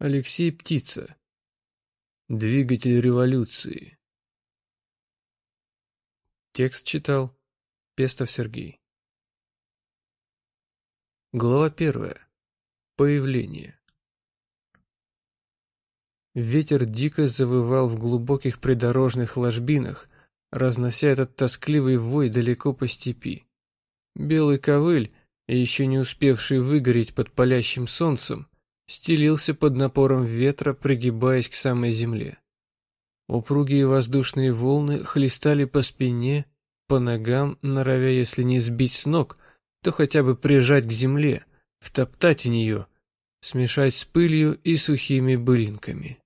Алексей Птица. Двигатель революции. Текст читал Пестов Сергей. Глава первая. Появление. Ветер дико завывал в глубоких придорожных ложбинах, разнося этот тоскливый вой далеко по степи. Белый ковыль, еще не успевший выгореть под палящим солнцем, стелился под напором ветра, пригибаясь к самой земле. Упругие воздушные волны хлестали по спине, по ногам, норовя, если не сбить с ног, то хотя бы прижать к земле, втоптать в нее, смешать с пылью и сухими былинками.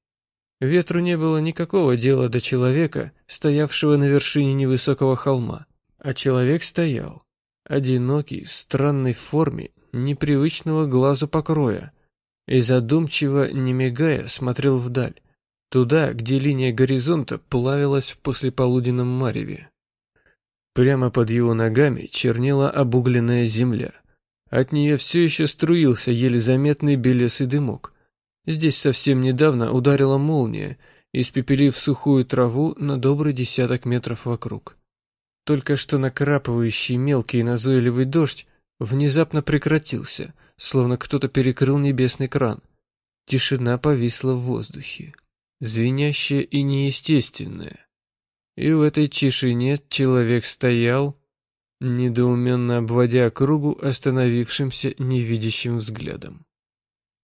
Ветру не было никакого дела до человека, стоявшего на вершине невысокого холма. А человек стоял, одинокий, странной форме, непривычного глазу покроя, и задумчиво, не мигая, смотрел вдаль, туда, где линия горизонта плавилась в послеполуденном мареве. Прямо под его ногами чернела обугленная земля. От нее все еще струился еле заметный белесый дымок. Здесь совсем недавно ударила молния, испепелив сухую траву на добрый десяток метров вокруг. Только что накрапывающий мелкий назойливый дождь внезапно прекратился, словно кто-то перекрыл небесный кран. Тишина повисла в воздухе, звенящая и неестественная. И в этой тишине человек стоял, недоуменно обводя кругу остановившимся невидящим взглядом.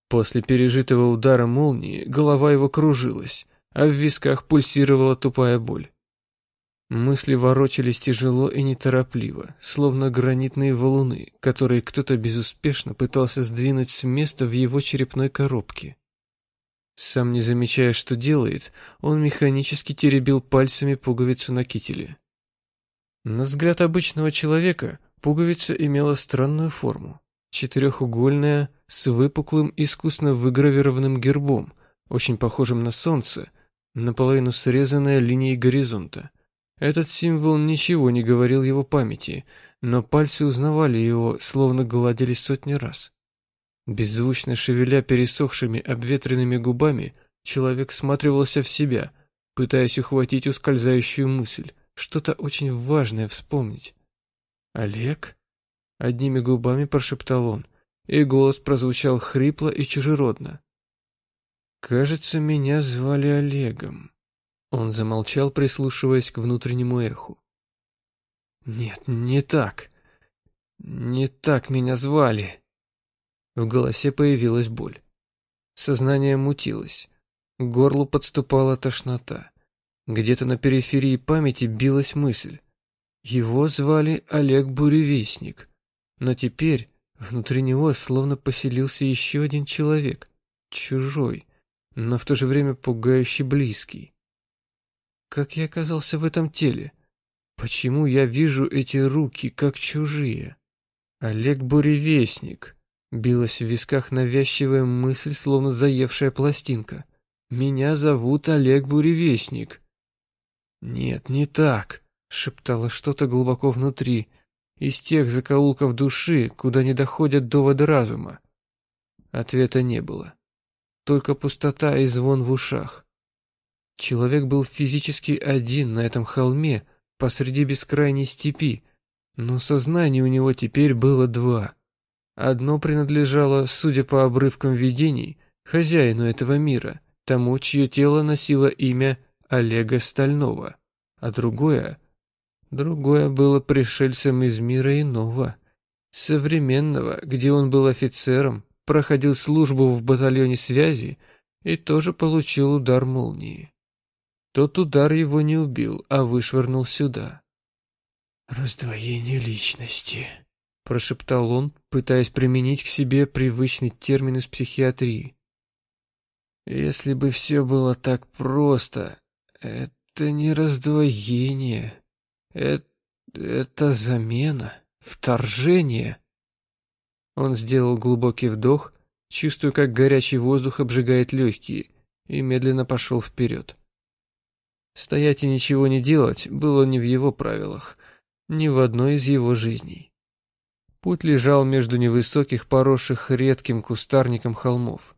После пережитого удара молнии голова его кружилась, а в висках пульсировала тупая боль. Мысли ворочались тяжело и неторопливо, словно гранитные валуны, которые кто-то безуспешно пытался сдвинуть с места в его черепной коробке. Сам не замечая, что делает, он механически теребил пальцами пуговицу на кителе. На взгляд обычного человека пуговица имела странную форму. Четырехугольная, с выпуклым искусно выгравированным гербом, очень похожим на солнце, наполовину срезанная линией горизонта. Этот символ ничего не говорил его памяти, но пальцы узнавали его, словно гладили сотни раз. Беззвучно шевеля пересохшими обветренными губами, человек всматривался в себя, пытаясь ухватить ускользающую мысль, что-то очень важное вспомнить. «Олег?» — одними губами прошептал он, и голос прозвучал хрипло и чужеродно. «Кажется, меня звали Олегом». Он замолчал, прислушиваясь к внутреннему эху. «Нет, не так. Не так меня звали». В голосе появилась боль. Сознание мутилось. К горлу подступала тошнота. Где-то на периферии памяти билась мысль. Его звали Олег Буревестник. Но теперь внутри него словно поселился еще один человек. Чужой, но в то же время пугающий близкий. Как я оказался в этом теле? Почему я вижу эти руки, как чужие? Олег Буревестник. Билась в висках навязчивая мысль, словно заевшая пластинка. Меня зовут Олег Буревестник. Нет, не так, шептало что-то глубоко внутри, из тех закоулков души, куда не доходят доводы разума. Ответа не было. Только пустота и звон в ушах. Человек был физически один на этом холме посреди бескрайней степи, но сознание у него теперь было два. Одно принадлежало, судя по обрывкам видений, хозяину этого мира, тому, чье тело носило имя Олега Стального, а другое... Другое было пришельцем из мира иного, современного, где он был офицером, проходил службу в батальоне связи и тоже получил удар молнии. Тот удар его не убил, а вышвырнул сюда. «Раздвоение личности», — прошептал он, пытаясь применить к себе привычный термин из психиатрии. «Если бы все было так просто, это не раздвоение, это, это замена, вторжение». Он сделал глубокий вдох, чувствуя, как горячий воздух обжигает легкие, и медленно пошел вперед. Стоять и ничего не делать было не в его правилах, ни в одной из его жизней. Путь лежал между невысоких, поросших редким кустарником холмов.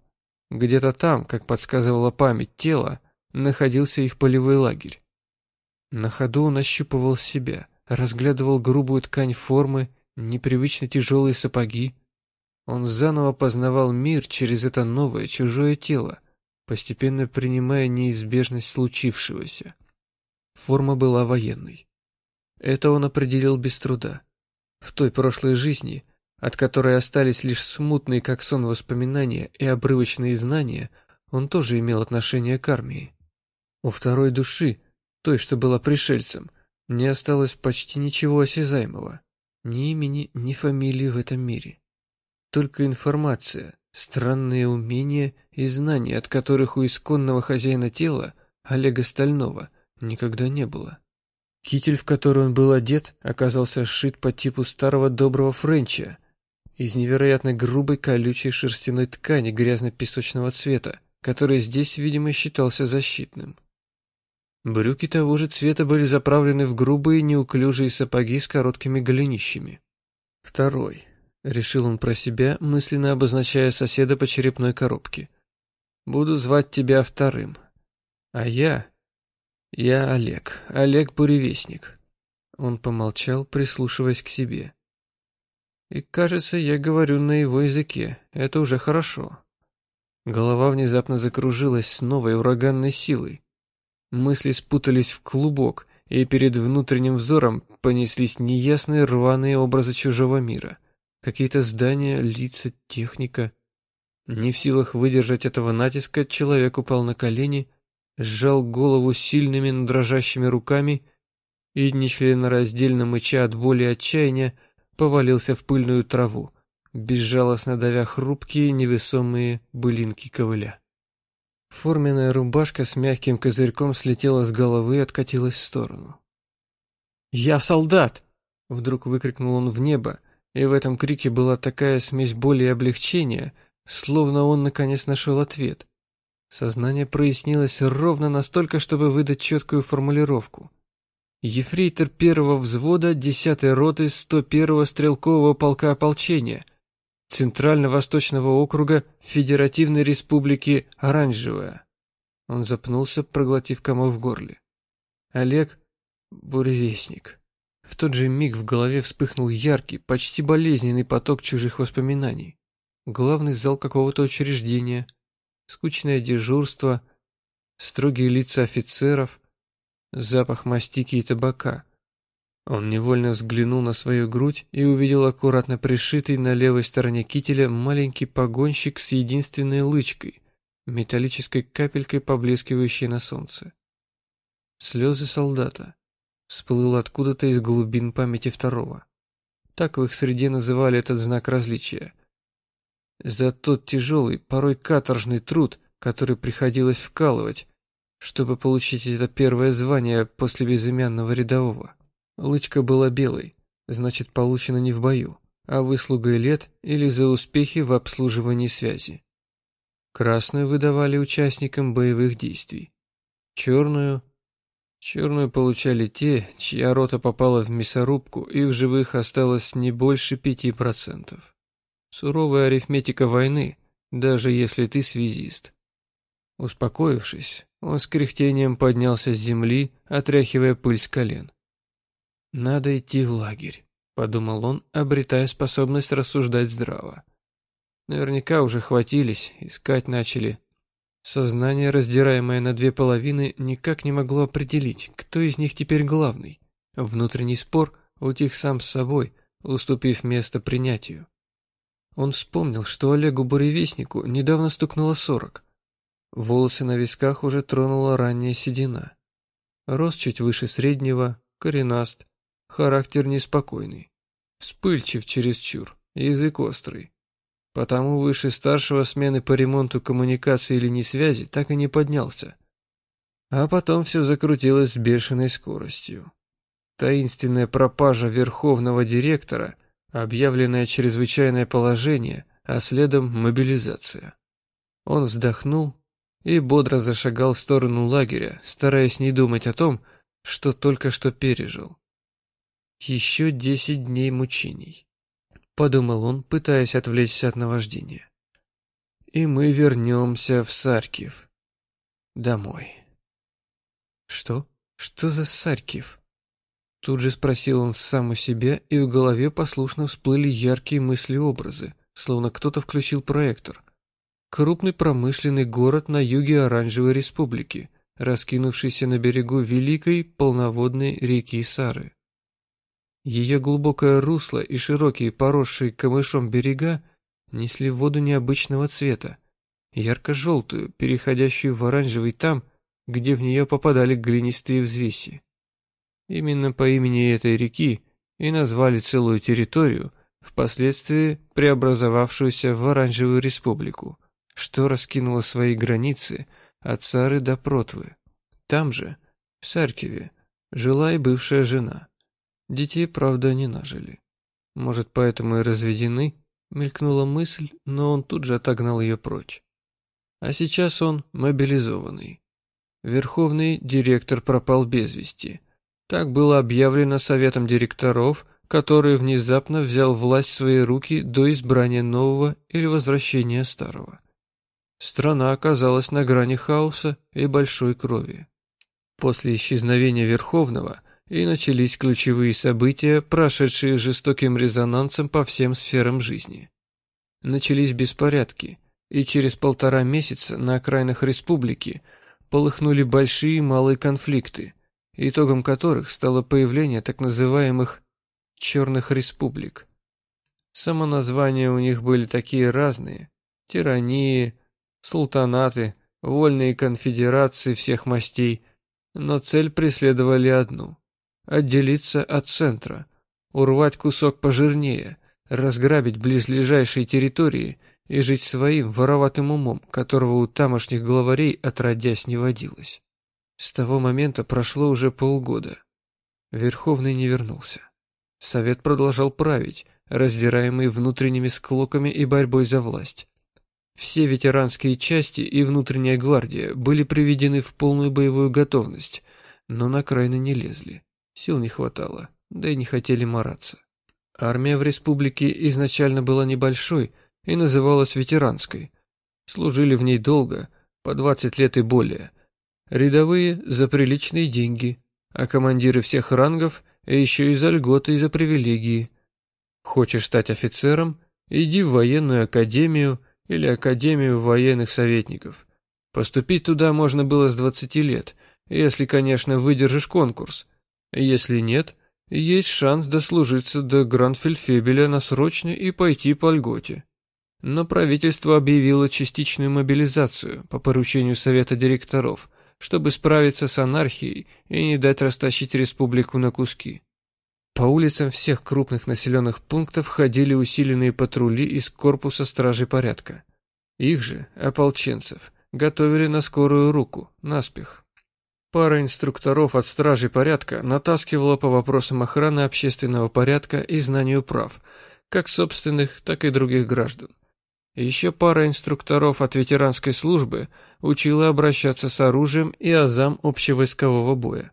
Где-то там, как подсказывала память тела, находился их полевой лагерь. На ходу он ощупывал себя, разглядывал грубую ткань формы, непривычно тяжелые сапоги. Он заново познавал мир через это новое, чужое тело, постепенно принимая неизбежность случившегося. Форма была военной. Это он определил без труда. В той прошлой жизни, от которой остались лишь смутные, как сон, воспоминания и обрывочные знания, он тоже имел отношение к армии. У второй души, той, что была пришельцем, не осталось почти ничего осязаемого. Ни имени, ни фамилии в этом мире. Только информация, странные умения и знания, от которых у исконного хозяина тела, Олега Стального, никогда не было. Китель, в который он был одет, оказался сшит по типу старого доброго френча, из невероятно грубой колючей шерстяной ткани грязно-песочного цвета, который здесь, видимо, считался защитным. Брюки того же цвета были заправлены в грубые неуклюжие сапоги с короткими голенищами. Второй. Решил он про себя, мысленно обозначая соседа по черепной коробке. «Буду звать тебя вторым. А я «Я Олег, Олег Буревестник». Он помолчал, прислушиваясь к себе. «И кажется, я говорю на его языке. Это уже хорошо». Голова внезапно закружилась с новой ураганной силой. Мысли спутались в клубок, и перед внутренним взором понеслись неясные рваные образы чужого мира. Какие-то здания, лица, техника. Не в силах выдержать этого натиска, человек упал на колени — сжал голову сильными, но дрожащими руками и, нечленораздельно мыча от боли и отчаяния, повалился в пыльную траву, безжалостно давя хрупкие невесомые былинки ковыля. Форменная рубашка с мягким козырьком слетела с головы и откатилась в сторону. «Я солдат!» — вдруг выкрикнул он в небо, и в этом крике была такая смесь боли и облегчения, словно он наконец нашел ответ. Сознание прояснилось ровно настолько, чтобы выдать четкую формулировку. Ефрейтор первого взвода 10-й роты 101-го стрелкового полка ополчения Центрально-Восточного округа Федеративной Республики Оранжевая. Он запнулся, проглотив комок в горле. Олег Буревестник. В тот же миг в голове вспыхнул яркий, почти болезненный поток чужих воспоминаний. Главный зал какого-то учреждения – скучное дежурство, строгие лица офицеров, запах мастики и табака. Он невольно взглянул на свою грудь и увидел аккуратно пришитый на левой стороне кителя маленький погонщик с единственной лычкой, металлической капелькой, поблескивающей на солнце. Слезы солдата. Всплыл откуда-то из глубин памяти второго. Так в их среде называли этот знак различия. За тот тяжелый, порой каторжный труд, который приходилось вкалывать, чтобы получить это первое звание после безымянного рядового. Лычка была белой, значит, получена не в бою, а выслугой лет или за успехи в обслуживании связи. Красную выдавали участникам боевых действий. Черную... Черную получали те, чья рота попала в мясорубку и в живых осталось не больше пяти процентов. Суровая арифметика войны, даже если ты связист. Успокоившись, он с кряхтением поднялся с земли, отряхивая пыль с колен. «Надо идти в лагерь», — подумал он, обретая способность рассуждать здраво. Наверняка уже хватились, искать начали. Сознание, раздираемое на две половины, никак не могло определить, кто из них теперь главный. Внутренний спор утих сам с собой, уступив место принятию. Он вспомнил, что Олегу Буревестнику недавно стукнуло сорок. Волосы на висках уже тронула ранняя седина. Рост чуть выше среднего, коренаст, характер неспокойный. Вспыльчив чересчур, язык острый. Потому выше старшего смены по ремонту коммуникации или линий связи так и не поднялся. А потом все закрутилось с бешеной скоростью. Таинственная пропажа верховного директора — объявленное чрезвычайное положение, а следом мобилизация. Он вздохнул и бодро зашагал в сторону лагеря, стараясь не думать о том, что только что пережил. Еще десять дней мучений, подумал он, пытаясь отвлечься от наваждения. и мы вернемся в Саркив. Домой. Что? Что за Саркив? Тут же спросил он сам у себя, и в голове послушно всплыли яркие мысли-образы, словно кто-то включил проектор. Крупный промышленный город на юге Оранжевой Республики, раскинувшийся на берегу великой полноводной реки Сары. Ее глубокое русло и широкие поросшие камышом берега несли воду необычного цвета, ярко-желтую, переходящую в оранжевый там, где в нее попадали глинистые взвеси. Именно по имени этой реки и назвали целую территорию, впоследствии преобразовавшуюся в Оранжевую Республику что раскинуло свои границы от Сары до Протвы. Там же, в Саркиве, жила и бывшая жена. Детей, правда, не нажили. Может, поэтому и разведены, мелькнула мысль, но он тут же отогнал ее прочь. А сейчас он мобилизованный. Верховный директор пропал без вести. Так было объявлено советом директоров, который внезапно взял власть в свои руки до избрания нового или возвращения старого. Страна оказалась на грани хаоса и большой крови. После исчезновения Верховного и начались ключевые события, прошедшие жестоким резонансом по всем сферам жизни. Начались беспорядки, и через полтора месяца на окраинах республики полыхнули большие и малые конфликты, итогом которых стало появление так называемых «черных республик». Самоназвания у них были такие разные – тирании, султанаты, вольные конфедерации всех мастей, но цель преследовали одну – отделиться от центра, урвать кусок пожирнее, разграбить близлежащие территории и жить своим вороватым умом, которого у тамошних главарей отродясь не водилось. С того момента прошло уже полгода. Верховный не вернулся. Совет продолжал править, раздираемый внутренними склоками и борьбой за власть. Все ветеранские части и внутренняя гвардия были приведены в полную боевую готовность, но на крайны не лезли. Сил не хватало, да и не хотели мараться. Армия в республике изначально была небольшой и называлась ветеранской. Служили в ней долго, по 20 лет и более. Рядовые за приличные деньги, а командиры всех рангов еще и за льготы и за привилегии. Хочешь стать офицером? Иди в военную академию – или Академию военных советников. Поступить туда можно было с 20 лет, если, конечно, выдержишь конкурс. Если нет, есть шанс дослужиться до Грандфельдфебеля на срочно и пойти по льготе. Но правительство объявило частичную мобилизацию по поручению Совета директоров, чтобы справиться с анархией и не дать растащить республику на куски. По улицам всех крупных населенных пунктов ходили усиленные патрули из корпуса стражей порядка. Их же, ополченцев, готовили на скорую руку, наспех. Пара инструкторов от стражей порядка натаскивала по вопросам охраны общественного порядка и знанию прав, как собственных, так и других граждан. Еще пара инструкторов от ветеранской службы учила обращаться с оружием и азам общевойскового боя.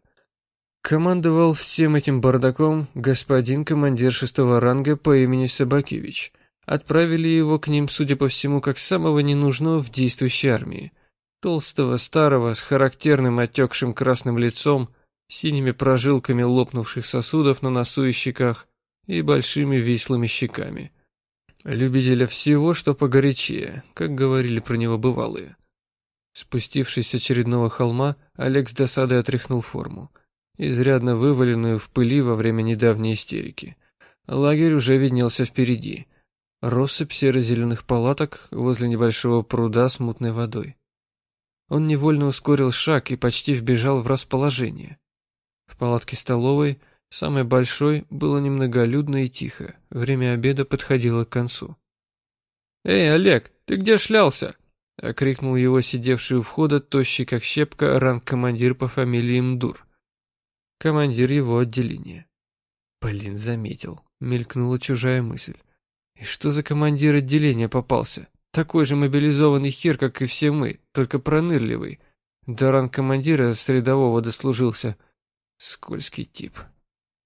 Командовал всем этим бардаком господин командир шестого ранга по имени Собакевич. Отправили его к ним, судя по всему, как самого ненужного в действующей армии. Толстого, старого, с характерным отекшим красным лицом, синими прожилками лопнувших сосудов на носу и щеках и большими вислыми щеками. Любителя всего, что погорячее, как говорили про него бывалые. Спустившись с очередного холма, Олег с досадой отряхнул форму изрядно вываленную в пыли во время недавней истерики. Лагерь уже виднелся впереди. Россыпь серо-зеленых палаток возле небольшого пруда с мутной водой. Он невольно ускорил шаг и почти вбежал в расположение. В палатке столовой, самой большой, было немноголюдно и тихо. Время обеда подходило к концу. «Эй, Олег, ты где шлялся?» — окрикнул его сидевший у входа, тощий как щепка, ранг-командир по фамилии Мдур командир его отделения. Блин, заметил. Мелькнула чужая мысль. И что за командир отделения попался? Такой же мобилизованный хер, как и все мы, только пронырливый. До ранг командира с рядового дослужился. Скользкий тип.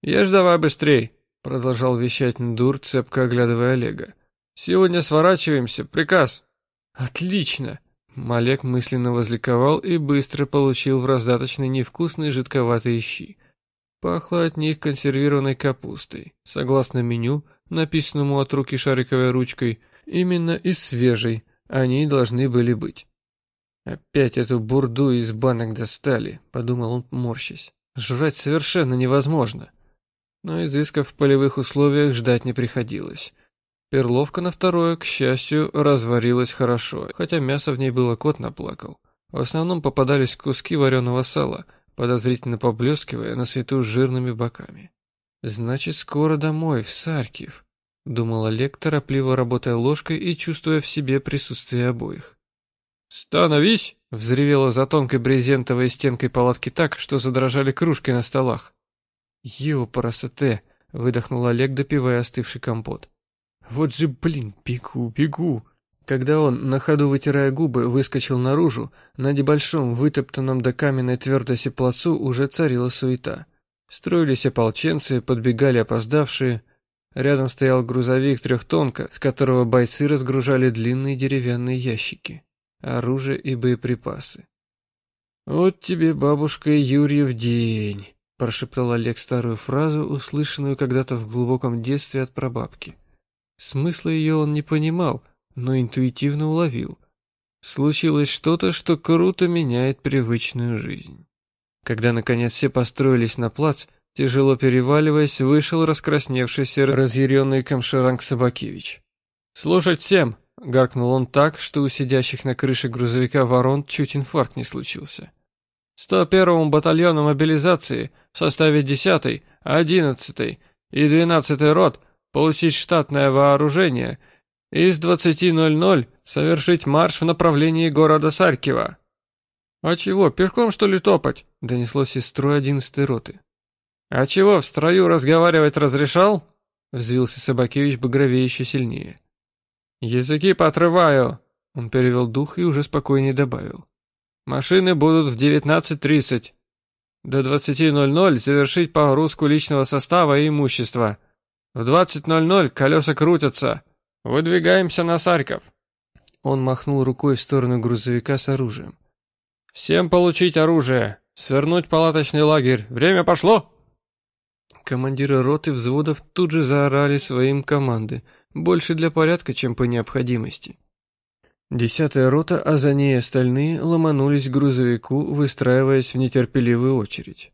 «Ешь давай быстрей!» — продолжал вещать Ндур, цепко оглядывая Олега. «Сегодня сворачиваемся. Приказ!» Отлично! Малек мысленно возликовал и быстро получил в раздаточной невкусные жидковатые щи. Пахло от них консервированной капустой. Согласно меню, написанному от руки шариковой ручкой, именно из свежей они должны были быть. «Опять эту бурду из банок достали», — подумал он, морщась. «Жрать совершенно невозможно». Но изысков в полевых условиях ждать не приходилось. Перловка на второе, к счастью, разварилась хорошо, хотя мясо в ней было кот наплакал. В основном попадались куски вареного сала, подозрительно поблескивая на свету жирными боками. «Значит, скоро домой, в Саркив», — думал Олег, торопливо работая ложкой и чувствуя в себе присутствие обоих. «Становись!» — взревело за тонкой брезентовой стенкой палатки так, что задрожали кружки на столах. «Ё-парасоте!» — выдохнул Олег, допивая остывший компот. Вот же, блин, бегу, бегу. Когда он, на ходу вытирая губы, выскочил наружу, на небольшом, вытоптанном до каменной твердости плацу уже царила суета. Строились ополченцы, подбегали опоздавшие. Рядом стоял грузовик трехтонка, с которого бойцы разгружали длинные деревянные ящики, оружие и боеприпасы. «Вот тебе, бабушка, Юрьев день», – прошептал Олег старую фразу, услышанную когда-то в глубоком детстве от прабабки. Смысла ее он не понимал, но интуитивно уловил. Случилось что-то, что круто меняет привычную жизнь. Когда, наконец, все построились на плац, тяжело переваливаясь, вышел раскрасневшийся разъяренный Камшеранг Собакевич. «Слушать всем!» — гаркнул он так, что у сидящих на крыше грузовика ворон чуть инфаркт не случился. «101-му батальону мобилизации в составе 10-й, 11-й и 12-й рот — получить штатное вооружение и с 20.00 совершить марш в направлении города Саркива. «А чего, пешком что ли топать?» — донеслось из строя одиннадцатой роты. «А чего, в строю разговаривать разрешал?» — взвился Собакевич багровее еще сильнее. «Языки поотрываю!» — он перевел дух и уже спокойнее добавил. «Машины будут в 19.30. До 20.00 завершить погрузку личного состава и имущества». В 20.00 колеса крутятся. Выдвигаемся на Сарьков. Он махнул рукой в сторону грузовика с оружием. Всем получить оружие. Свернуть палаточный лагерь. Время пошло. Командиры роты взводов тут же заорали своим команды, больше для порядка, чем по необходимости. Десятая рота, а за ней остальные ломанулись к грузовику, выстраиваясь в нетерпеливую очередь.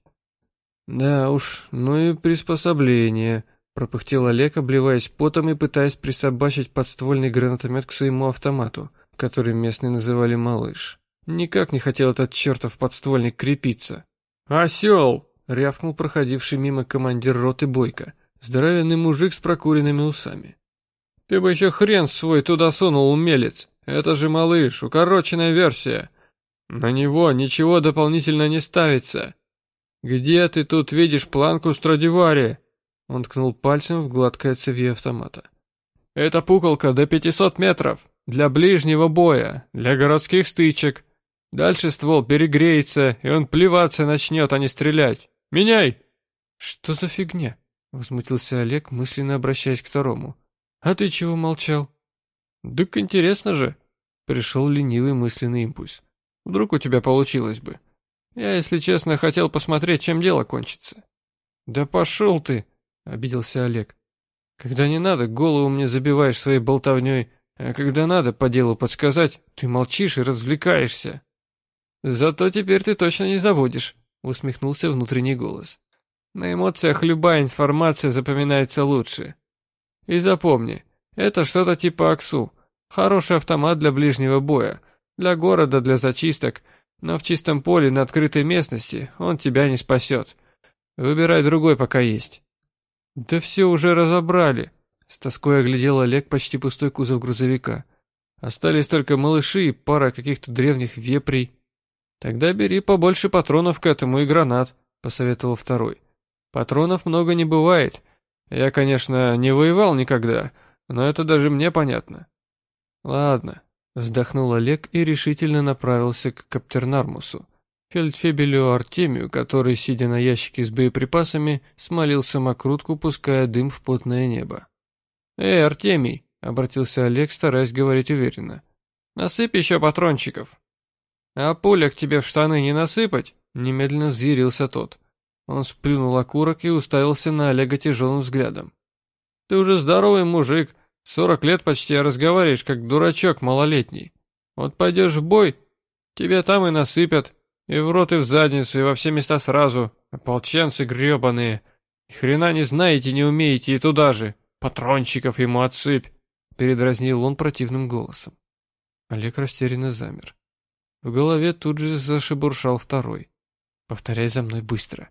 Да уж, ну и приспособление — пропыхтел Олег, обливаясь потом и пытаясь присобачить подствольный гранатомет к своему автомату, который местные называли «малыш». Никак не хотел этот чертов подствольник крепиться. «Осел!» — рявкнул проходивший мимо командир роты Бойко, здоровенный мужик с прокуренными усами. «Ты бы еще хрен свой туда сунул, умелец! Это же малыш, укороченная версия! На него ничего дополнительно не ставится! Где ты тут видишь планку Страдивари?» Он ткнул пальцем в гладкое цевье автомата. «Это пуколка до 500 метров. Для ближнего боя, для городских стычек. Дальше ствол перегреется, и он плеваться начнет, а не стрелять. Меняй!» «Что за фигня?» — возмутился Олег, мысленно обращаясь к второму. «А ты чего молчал?» «Так интересно же!» — пришел ленивый мысленный импульс. «Вдруг у тебя получилось бы. Я, если честно, хотел посмотреть, чем дело кончится». «Да пошел ты!» обиделся Олег. Когда не надо, голову мне забиваешь своей болтовней, а когда надо по делу подсказать, ты молчишь и развлекаешься. Зато теперь ты точно не забудешь, усмехнулся внутренний голос. На эмоциях любая информация запоминается лучше. И запомни, это что-то типа АКСУ. Хороший автомат для ближнего боя, для города, для зачисток, но в чистом поле на открытой местности он тебя не спасет. Выбирай другой, пока есть. «Да все уже разобрали!» С тоской оглядел Олег почти пустой кузов грузовика. «Остались только малыши и пара каких-то древних вепрей». «Тогда бери побольше патронов к этому и гранат», — посоветовал второй. «Патронов много не бывает. Я, конечно, не воевал никогда, но это даже мне понятно». «Ладно», — вздохнул Олег и решительно направился к Каптернармусу фельдфебелю Артемию, который, сидя на ящике с боеприпасами, смолил самокрутку, пуская дым в потное небо. «Эй, Артемий!» — обратился Олег, стараясь говорить уверенно. Насыпь еще патрончиков. А пуля к тебе в штаны не насыпать? Немедленно взъярился тот. Он сплюнул окурок и уставился на Олега тяжелым взглядом. Ты уже здоровый мужик, сорок лет почти, а разговариваешь как дурачок малолетний. Вот пойдешь в бой, тебе там и насыпят, и в рот, и в задницу, и во все места сразу. Ополченцы гребаные. Хрена не знаете, не умеете, и туда же. Патрончиков ему отсыпь. Передразнил он противным голосом. Олег растерянно замер. В голове тут же зашебуршал второй. «Повторяй за мной быстро.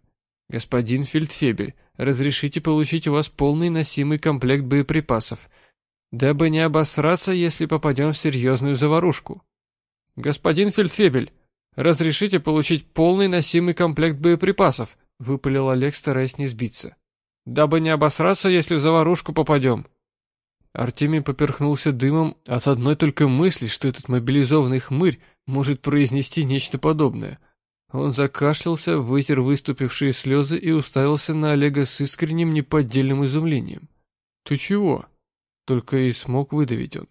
Господин Фельдфебель, разрешите получить у вас полный носимый комплект боеприпасов, дабы не обосраться, если попадем в серьезную заварушку. Господин Фельдфебель, разрешите получить полный носимый комплект боеприпасов», выпалил Олег, стараясь не сбиться. «Дабы не обосраться, если в заварушку попадем». Артемий поперхнулся дымом от одной только мысли, что этот мобилизованный хмырь может произнести нечто подобное. Он закашлялся, вытер выступившие слезы и уставился на Олега с искренним неподдельным изумлением. «Ты чего?» — только и смог выдавить он.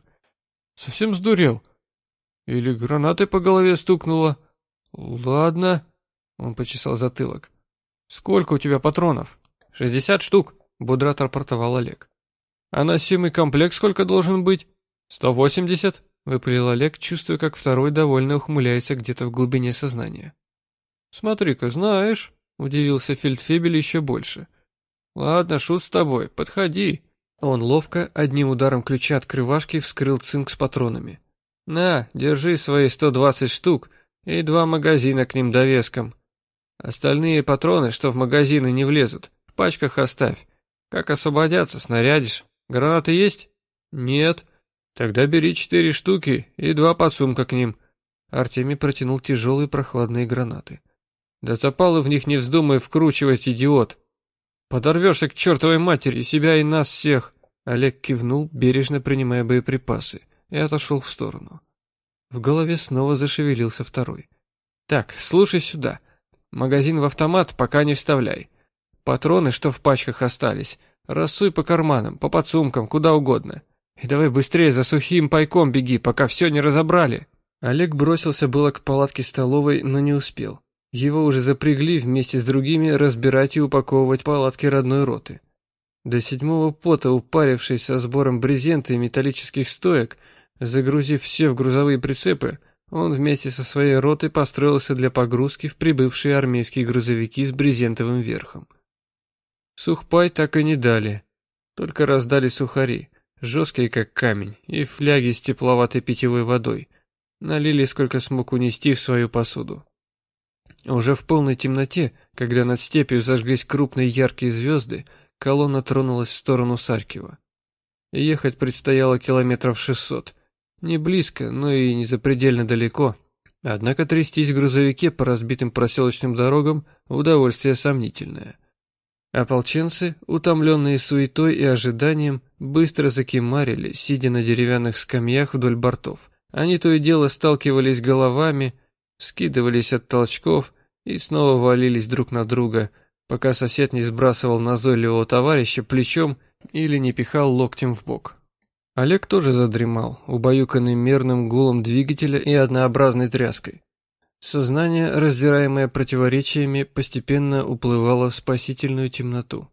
«Совсем сдурел? Или гранатой по голове стукнуло?» «Ладно», — он почесал затылок. «Сколько у тебя патронов?» «Шестьдесят штук», — бодро отрапортовал Олег. А носимый комплект сколько должен быть? Сто восемьдесят, выпалил Олег, чувствуя, как второй довольно ухмыляется где-то в глубине сознания. Смотри-ка, знаешь, удивился Фельдфебель еще больше. Ладно, шут с тобой, подходи. Он ловко одним ударом ключа открывашки вскрыл цинк с патронами. На, держи свои сто двадцать штук и два магазина к ним довеском. Остальные патроны, что в магазины не влезут, в пачках оставь. Как освободятся, снарядишь. Гранаты есть? Нет. Тогда бери четыре штуки и два подсумка к ним. Артемий протянул тяжелые прохладные гранаты. Да запалы в них не вздумай вкручивать, идиот. Подорвешься к чертовой матери, себя и нас всех. Олег кивнул, бережно принимая боеприпасы, и отошел в сторону. В голове снова зашевелился второй. Так, слушай сюда. Магазин в автомат пока не вставляй. Патроны, что в пачках остались, Рассуй по карманам, по подсумкам, куда угодно. И давай быстрее за сухим пайком беги, пока все не разобрали». Олег бросился было к палатке столовой, но не успел. Его уже запрягли вместе с другими разбирать и упаковывать палатки родной роты. До седьмого пота, упарившись со сбором брезента и металлических стоек, загрузив все в грузовые прицепы, он вместе со своей ротой построился для погрузки в прибывшие армейские грузовики с брезентовым верхом. Сухпай так и не дали, только раздали сухари, жесткие как камень, и фляги с тепловатой питьевой водой. Налили сколько смог унести в свою посуду. Уже в полной темноте, когда над степью зажглись крупные яркие звезды, колонна тронулась в сторону Саркива. Ехать предстояло километров шестьсот. Не близко, но и не запредельно далеко. Однако трястись в грузовике по разбитым проселочным дорогам – удовольствие сомнительное – Ополченцы, утомленные суетой и ожиданием, быстро закимарили, сидя на деревянных скамьях вдоль бортов. Они то и дело сталкивались головами, скидывались от толчков и снова валились друг на друга, пока сосед не сбрасывал назойливого товарища плечом или не пихал локтем в бок. Олег тоже задремал, убаюканный мерным гулом двигателя и однообразной тряской. Сознание, раздираемое противоречиями, постепенно уплывало в спасительную темноту.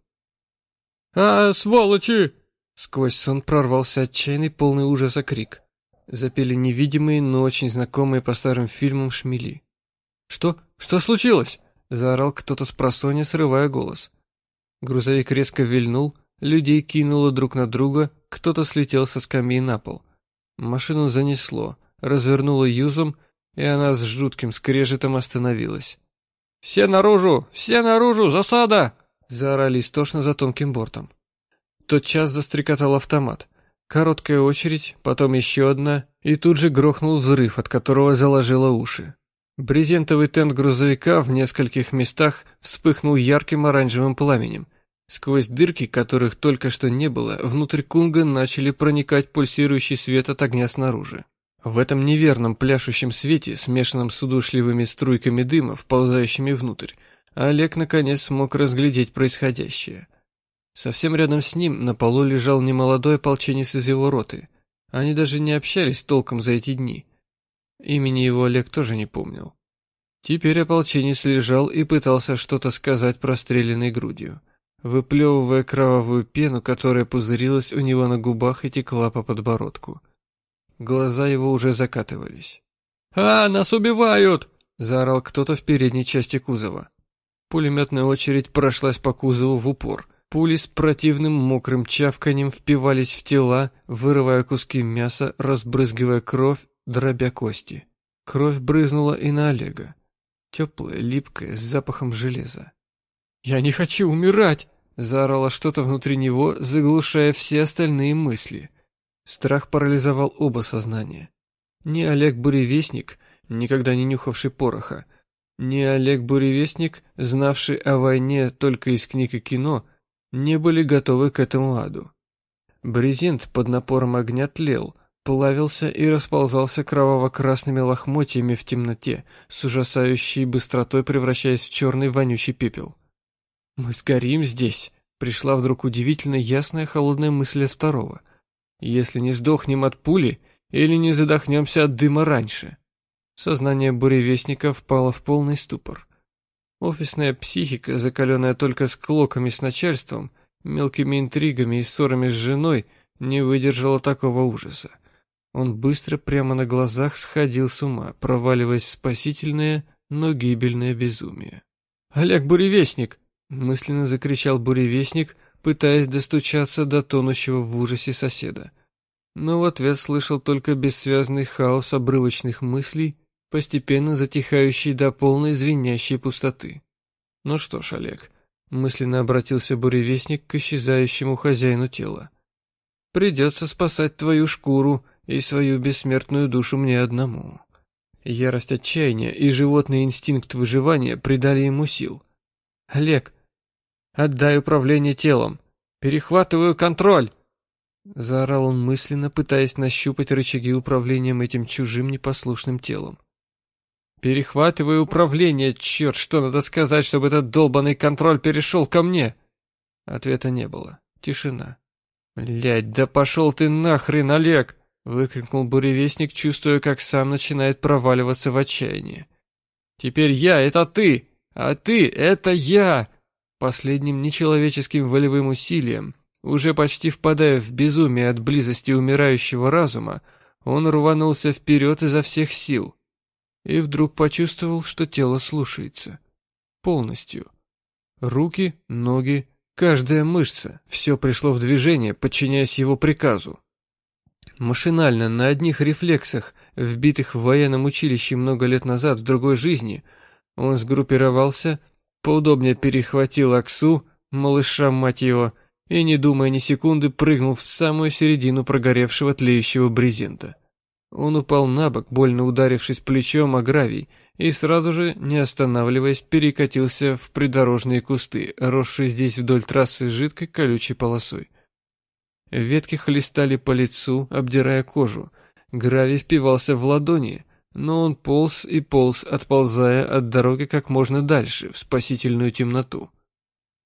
«А, сволочи!» Сквозь сон прорвался отчаянный, полный ужаса крик. Запели невидимые, но очень знакомые по старым фильмам шмели. «Что? Что случилось?» — заорал кто-то с просонья, срывая голос. Грузовик резко вильнул, людей кинуло друг на друга, кто-то слетел со скамьи на пол. Машину занесло, развернуло юзом, и она с жутким скрежетом остановилась. «Все наружу! Все наружу! Засада!» заорали истошно за тонким бортом. Тотчас застрекотал автомат. Короткая очередь, потом еще одна, и тут же грохнул взрыв, от которого заложило уши. Брезентовый тент грузовика в нескольких местах вспыхнул ярким оранжевым пламенем. Сквозь дырки, которых только что не было, внутрь кунга начали проникать пульсирующий свет от огня снаружи. В этом неверном пляшущем свете, смешанном с удушливыми струйками дыма, вползающими внутрь, Олег наконец смог разглядеть происходящее. Совсем рядом с ним на полу лежал немолодой ополченец из его роты. Они даже не общались толком за эти дни. Имени его Олег тоже не помнил. Теперь ополченец лежал и пытался что-то сказать простреленной грудью, выплевывая кровавую пену, которая пузырилась у него на губах и текла по подбородку. Глаза его уже закатывались. «А, нас убивают!» – заорал кто-то в передней части кузова. Пулеметная очередь прошлась по кузову в упор. Пули с противным мокрым чавканием впивались в тела, вырывая куски мяса, разбрызгивая кровь, дробя кости. Кровь брызнула и на Олега. Теплая, липкая, с запахом железа. «Я не хочу умирать!» – заорало что-то внутри него, заглушая все остальные мысли. Страх парализовал оба сознания. Ни Олег Буревестник, никогда не нюхавший пороха, ни Олег Буревестник, знавший о войне только из книг и кино, не были готовы к этому аду. Брезент под напором огня тлел, плавился и расползался кроваво-красными лохмотьями в темноте, с ужасающей быстротой превращаясь в черный вонючий пепел. «Мы сгорим здесь», — пришла вдруг удивительно ясная холодная мысль второго. «Если не сдохнем от пули или не задохнемся от дыма раньше». Сознание буревестника впало в полный ступор. Офисная психика, закаленная только склоками с начальством, мелкими интригами и ссорами с женой, не выдержала такого ужаса. Он быстро прямо на глазах сходил с ума, проваливаясь в спасительное, но гибельное безумие. «Олег Буревестник!» — мысленно закричал Буревестник, пытаясь достучаться до тонущего в ужасе соседа. Но в ответ слышал только бессвязный хаос обрывочных мыслей постепенно затихающий до полной звенящей пустоты. «Ну что ж, Олег», — мысленно обратился буревестник к исчезающему хозяину тела. «Придется спасать твою шкуру и свою бессмертную душу мне одному». Ярость отчаяния и животный инстинкт выживания придали ему сил. «Олег, отдай управление телом! Перехватываю контроль!» Заорал он мысленно, пытаясь нащупать рычаги управлением этим чужим непослушным телом. Перехватываю управление, черт, что надо сказать, чтобы этот долбанный контроль перешел ко мне? Ответа не было. Тишина. «Блядь, да пошел ты нахрен, Олег!» — выкрикнул буревестник, чувствуя, как сам начинает проваливаться в отчаянии. «Теперь я — это ты, а ты — это я!» Последним нечеловеческим волевым усилием, уже почти впадая в безумие от близости умирающего разума, он рванулся вперед изо всех сил и вдруг почувствовал, что тело слушается. Полностью. Руки, ноги, каждая мышца, все пришло в движение, подчиняясь его приказу. Машинально, на одних рефлексах, вбитых в военном училище много лет назад в другой жизни, он сгруппировался, поудобнее перехватил Аксу, малыша мать его, и, не думая ни секунды, прыгнул в самую середину прогоревшего тлеющего брезента. Он упал на бок, больно ударившись плечом о гравий, и сразу же, не останавливаясь, перекатился в придорожные кусты, росшие здесь вдоль трассы жидкой колючей полосой. Ветки хлестали по лицу, обдирая кожу. Гравий впивался в ладони, но он полз и полз, отползая от дороги как можно дальше, в спасительную темноту.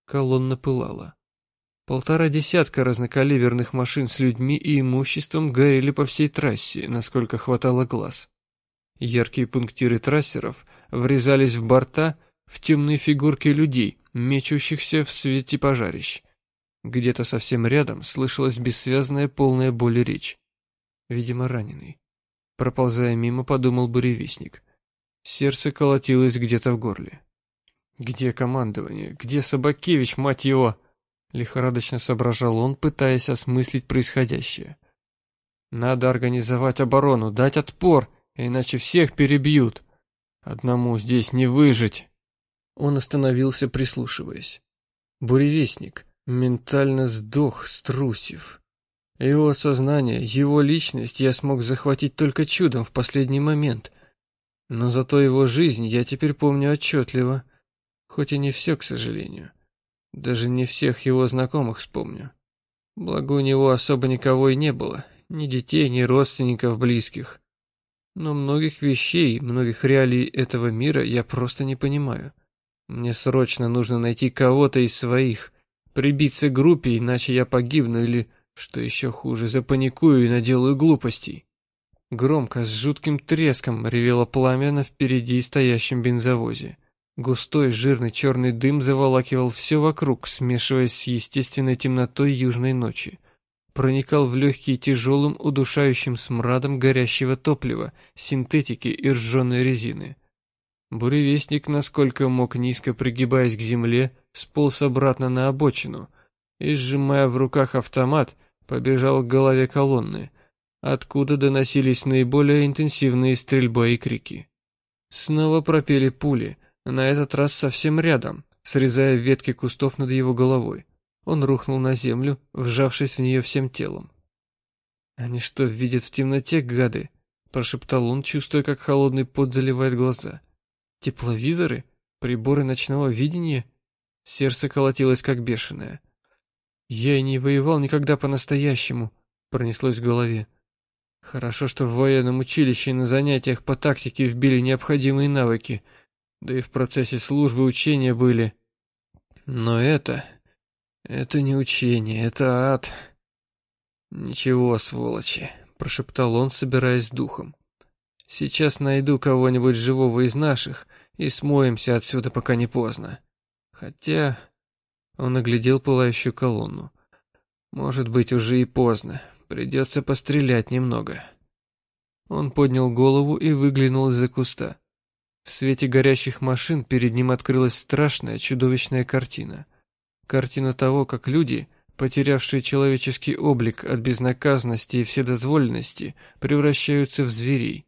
Колонна пылала. Полтора десятка разнокалиберных машин с людьми и имуществом горели по всей трассе, насколько хватало глаз. Яркие пунктиры трассеров врезались в борта, в темные фигурки людей, мечущихся в свете пожарищ. Где-то совсем рядом слышалась бессвязная полная боли речь. Видимо, раненый. Проползая мимо, подумал буревестник. Сердце колотилось где-то в горле. «Где командование? Где Собакевич, мать его?» Лихорадочно соображал он, пытаясь осмыслить происходящее. Надо организовать оборону, дать отпор, иначе всех перебьют. Одному здесь не выжить. Он остановился, прислушиваясь. Буревестник ментально сдох, струсив. Его сознание, его личность я смог захватить только чудом в последний момент. Но зато его жизнь я теперь помню отчетливо, хоть и не все, к сожалению. Даже не всех его знакомых вспомню. Благо у него особо никого и не было, ни детей, ни родственников близких. Но многих вещей, многих реалий этого мира я просто не понимаю. Мне срочно нужно найти кого-то из своих, прибиться к группе, иначе я погибну или, что еще хуже, запаникую и наделаю глупостей. Громко, с жутким треском ревело пламя на впереди стоящем бензовозе. Густой, жирный черный дым заволакивал все вокруг, смешиваясь с естественной темнотой южной ночи. Проникал в легкие тяжелым, удушающим смрадом горящего топлива, синтетики и ржженой резины. Буревестник, насколько мог низко пригибаясь к земле, сполз обратно на обочину и, сжимая в руках автомат, побежал к голове колонны, откуда доносились наиболее интенсивные стрельба и крики. Снова пропели пули, на этот раз совсем рядом, срезая ветки кустов над его головой. Он рухнул на землю, вжавшись в нее всем телом. «Они что, видят в темноте, гады?» – прошептал он, чувствуя, как холодный пот заливает глаза. Тепловизоры? Приборы ночного видения? Сердце колотилось как бешеное. Я и не воевал никогда по-настоящему, пронеслось в голове. Хорошо, что в военном училище и на занятиях по тактике вбили необходимые навыки, да и в процессе службы учения были. Но это... это не учение, это ад. Ничего, сволочи, прошептал он, собираясь с духом. Сейчас найду кого-нибудь живого из наших и смоемся отсюда, пока не поздно. Хотя... Он оглядел пылающую колонну. Может быть, уже и поздно. Придется пострелять немного. Он поднял голову и выглянул из-за куста. В свете горящих машин перед ним открылась страшная, чудовищная картина. Картина того, как люди, потерявшие человеческий облик от безнаказанности и вседозволенности, превращаются в зверей,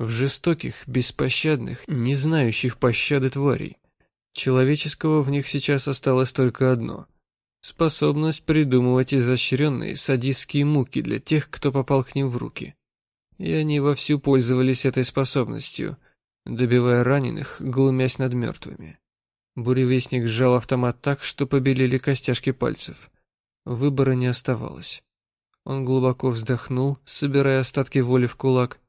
в жестоких, беспощадных, не знающих пощады тварей. Человеческого в них сейчас осталось только одно – способность придумывать изощренные садистские муки для тех, кто попал к ним в руки. И они вовсю пользовались этой способностью, добивая раненых, глумясь над мертвыми. Буревестник сжал автомат так, что побелели костяшки пальцев. Выбора не оставалось. Он глубоко вздохнул, собирая остатки воли в кулак,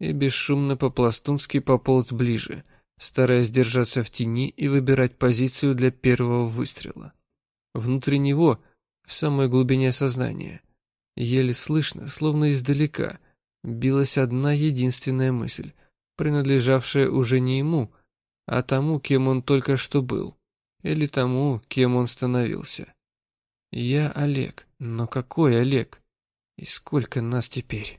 и бесшумно по-пластунски пополз ближе, стараясь держаться в тени и выбирать позицию для первого выстрела. Внутри него, в самой глубине сознания, еле слышно, словно издалека, билась одна единственная мысль, принадлежавшая уже не ему, а тому, кем он только что был, или тому, кем он становился. «Я Олег, но какой Олег? И сколько нас теперь?»